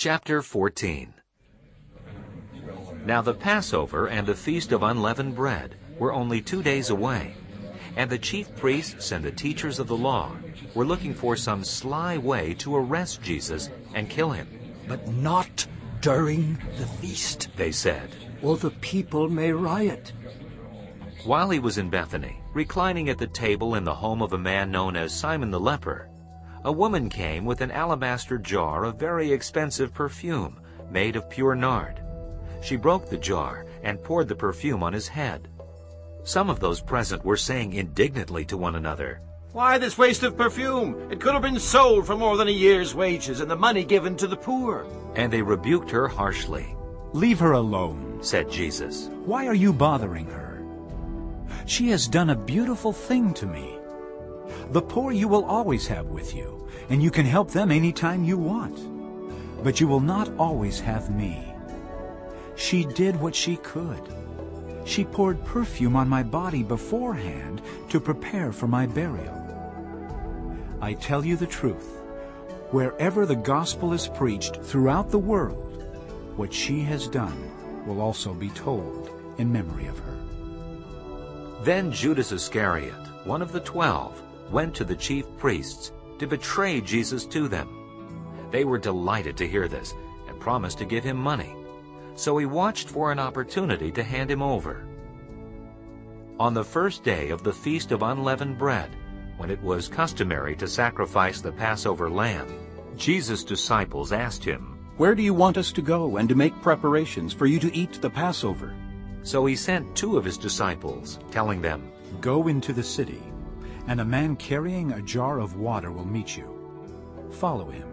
Chapter 14 Now the Passover and the Feast of Unleavened Bread were only two days away, and the chief priests and the teachers of the law were looking for some sly way to arrest Jesus and kill him. But not during the feast, They said, or the people may riot. While he was in Bethany, reclining at the table in the home of a man known as Simon the leper, a woman came with an alabaster jar of very expensive perfume made of pure nard. She broke the jar and poured the perfume on his head. Some of those present were saying indignantly to one another, Why this waste of perfume? It could have been sold for more than a year's wages and the money given to the poor. and they rebuked her harshly. Leave her alone. Said Jesus, Why are you bothering her? She has done a beautiful thing to me. The poor you will always have with you, and you can help them any time you want. But you will not always have me. She did what she could. She poured perfume on my body beforehand to prepare for my burial. I tell you the truth. Wherever the gospel is preached throughout the world, what she has done will also be told in memory of her. Then Judas Iscariot, one of the twelve, went to the chief priests to betray Jesus to them. They were delighted to hear this and promised to give him money. So he watched for an opportunity to hand him over. On the first day of the Feast of Unleavened Bread, when it was customary to sacrifice the Passover lamb, Jesus' disciples asked him, Where do you want us to go and to make preparations for you to eat the Passover? So he sent two of his disciples, telling them, Go into the city, and a man carrying a jar of water will meet you. Follow him.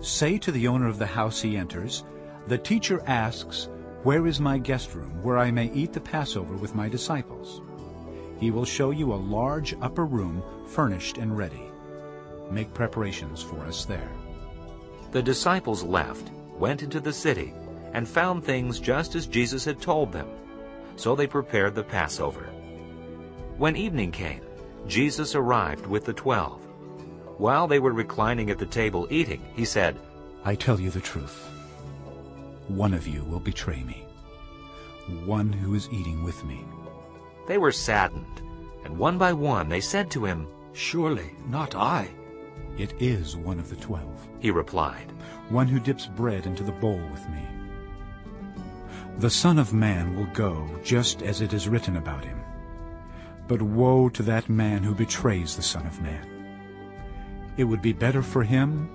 Say to the owner of the house he enters, The teacher asks, Where is my guest room, where I may eat the Passover with my disciples? He will show you a large upper room furnished and ready. Make preparations for us there. The disciples left, went into the city, and found things just as Jesus had told them. So they prepared the Passover. When evening came, Jesus arrived with the twelve. While they were reclining at the table eating, he said, I tell you the truth. One of you will betray me. One who is eating with me. They were saddened, and one by one they said to him, Surely not I. It is one of the twelve, He replied, one who dips bread into the bowl with me. The Son of Man will go just as it is written about him. But woe to that man who betrays the Son of Man. It would be better for him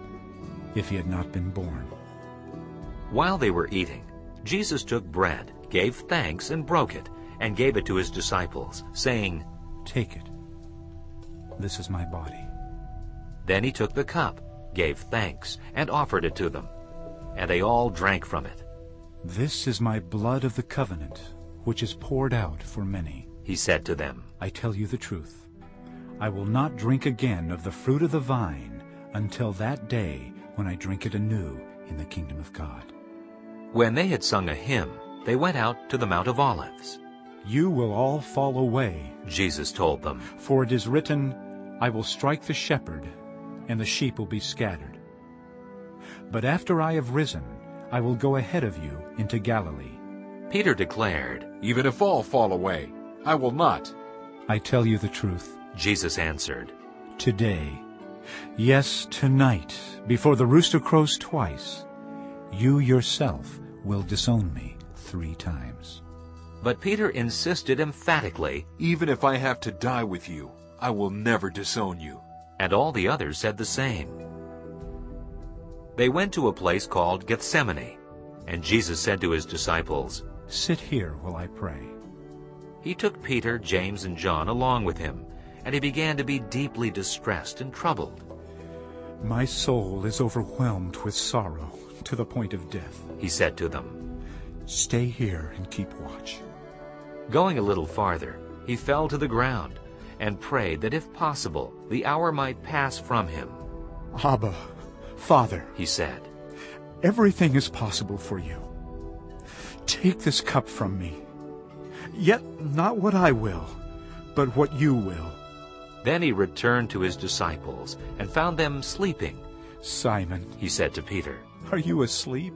if he had not been born. While they were eating, Jesus took bread, gave thanks, and broke it, and gave it to his disciples, saying, Take it. This is my body. Then he took the cup, gave thanks, and offered it to them. And they all drank from it. This is my blood of the covenant, which is poured out for many. He said to them, I tell you the truth. I will not drink again of the fruit of the vine until that day when I drink it anew in the kingdom of God. When they had sung a hymn, they went out to the Mount of Olives. You will all fall away, Jesus told them, for it is written, I will strike the shepherd, and the sheep will be scattered. But after I have risen, I will go ahead of you into Galilee. Peter declared, Even if all fall away, I will not. I tell you the truth. Jesus answered, Today, yes, tonight, before the rooster crows twice, you yourself will disown me three times. But Peter insisted emphatically, Even if I have to die with you, I will never disown you. and all the others said the same. They went to a place called Gethsemane, and Jesus said to his disciples, Sit here while I pray. He took Peter, James, and John along with him, and he began to be deeply distressed and troubled. My soul is overwhelmed with sorrow to the point of death. He said to them, Stay here and keep watch. Going a little farther, he fell to the ground and prayed that if possible the hour might pass from him. Abba, Father, He said, everything is possible for you. Take this cup from me. Yet not what I will, but what you will. Then he returned to his disciples and found them sleeping. Simon, he said to Peter, are you asleep?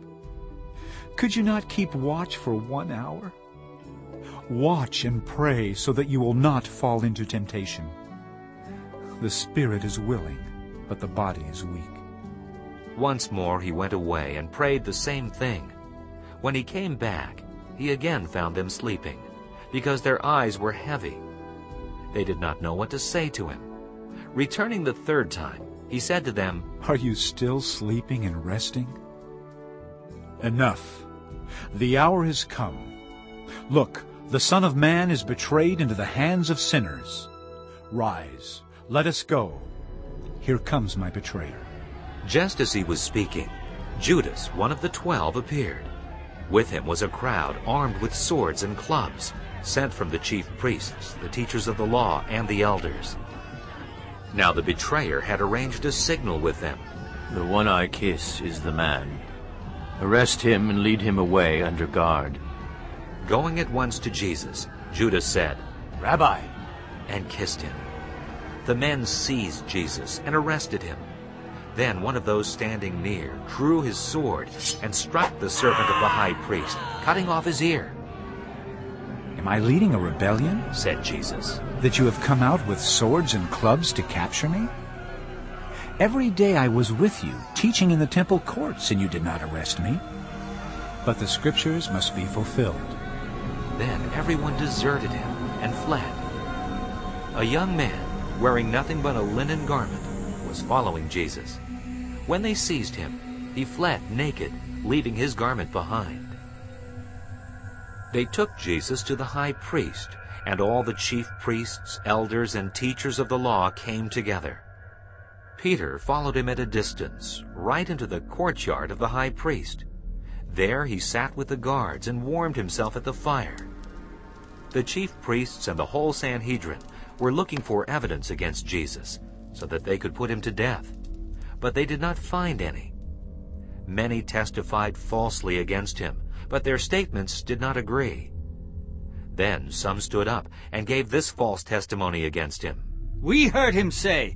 Could you not keep watch for one hour? Watch and pray so that you will not fall into temptation. The spirit is willing, but the body is weak. Once more he went away and prayed the same thing. When he came back, he again found them sleeping, because their eyes were heavy. They did not know what to say to him. Returning the third time, he said to them, Are you still sleeping and resting? Enough. The hour has come. Look, the Son of Man is betrayed into the hands of sinners. Rise, let us go. Here comes my betrayer. Just as he was speaking, Judas, one of the twelve, appeared. With him was a crowd armed with swords and clubs, sent from the chief priests, the teachers of the law, and the elders. Now the betrayer had arranged a signal with them. The one I kiss is the man. Arrest him and lead him away under guard. Going at once to Jesus, Judas said, Rabbi, and kissed him. The men seized Jesus and arrested him. Then one of those standing near drew his sword and struck the servant of the high priest, cutting off his ear. Am I leading a rebellion? said Jesus. That you have come out with swords and clubs to capture me? Every day I was with you, teaching in the temple courts, and you did not arrest me. But the scriptures must be fulfilled. Then everyone deserted him and fled. A young man, wearing nothing but a linen garment, was following Jesus. When they seized him, he fled naked, leaving his garment behind. They took Jesus to the high priest, and all the chief priests, elders, and teachers of the law came together. Peter followed him at a distance, right into the courtyard of the high priest. There he sat with the guards and warmed himself at the fire. The chief priests and the whole Sanhedrin were looking for evidence against Jesus, so that they could put him to death. But they did not find any. Many testified falsely against him, but their statements did not agree. Then some stood up and gave this false testimony against him. We heard him say,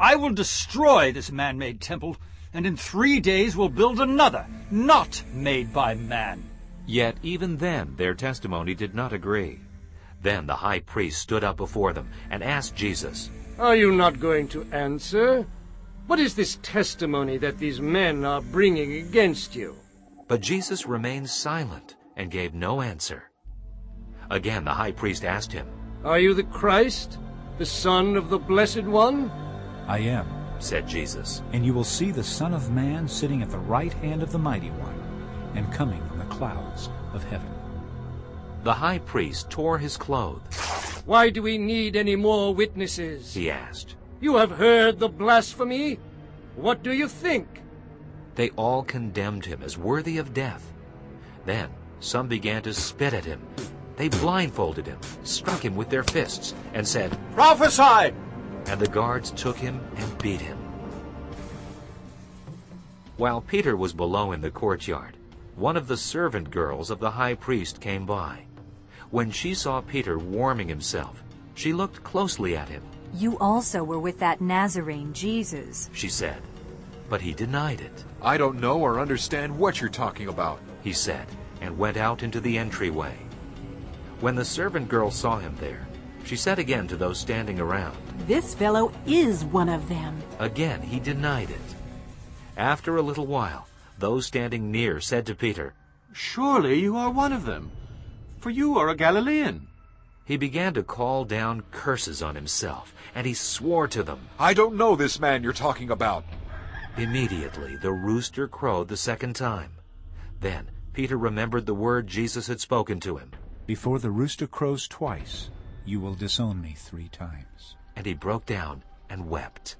I will destroy this man-made temple, and in three days will build another, not made by man. Yet even then their testimony did not agree. Then the high priest stood up before them and asked Jesus, Are you not going to answer? What is this testimony that these men are bringing against you? But Jesus remained silent and gave no answer. Again the high priest asked him, Are you the Christ, the Son of the Blessed One? I am, said Jesus. And you will see the Son of Man sitting at the right hand of the Mighty One, and coming on the clouds of heaven. The high priest tore his clothes. Why do we need any more witnesses? He asked. You have heard the blasphemy. What do you think? They all condemned him as worthy of death. Then some began to spit at him. They blindfolded him, struck him with their fists, and said, Prophesy! And the guards took him and beat him. While Peter was below in the courtyard, one of the servant girls of the high priest came by. When she saw Peter warming himself, she looked closely at him. You also were with that Nazarene Jesus, she said. But he denied it. I don't know or understand what you're talking about, he said, and went out into the entryway. When the servant girl saw him there, she said again to those standing around, This fellow is one of them. Again he denied it. After a little while, those standing near said to Peter, Surely you are one of them, for you are a Galilean. He began to call down curses on himself, and he swore to them, I don't know this man you're talking about. Immediately the rooster crowed the second time. Then Peter remembered the word Jesus had spoken to him. Before the rooster crows twice, you will disown me three times. And he broke down and wept.